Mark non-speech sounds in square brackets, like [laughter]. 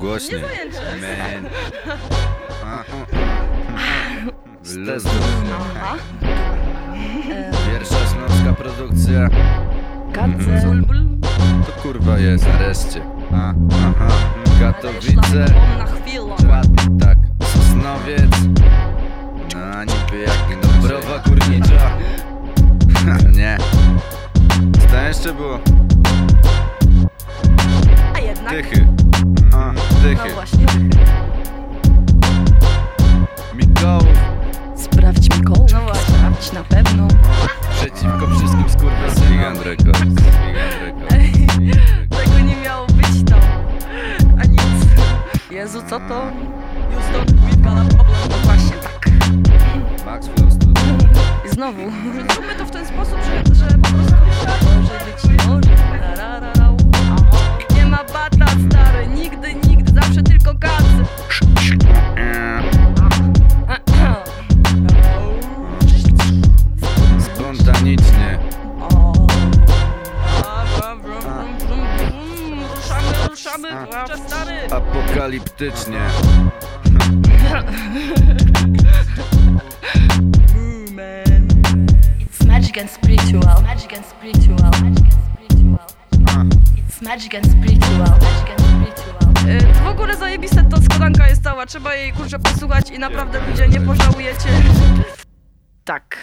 Zajęcie. Man. Aha. Pierwsza śląska produkcja. Gadze. To kurwa jest nareszcie. A, aha. Katowice. Ład, tak. Sosnowiec. No niby jak Dąbrowa Górnicza. [laughs] Nie. Co tam jeszcze było? A jednak. Tychy. No właśnie. Mikołów. Sprawdź Mikołów. No właśnie. Sprawdź na pewno. Przeciwko wszystkim skurwysynom. Vegan Records. Records. Tego nie miało być tam. A nic. Jezu, co to? A problem. No właśnie tak. Max Flow Studio. I znowu. To Ruszamy, kurczę stary. Apokaliptycznie. It's magic and spiritual. Magic and spiritual. Magic and spiritual. It's magic and spiritual. Magic and spiritual. Y, W ogóle zajebiste to składanka jest cała, trzeba jej kurczę posłuchać i naprawdę ludzie nie pożałujecie. Tak.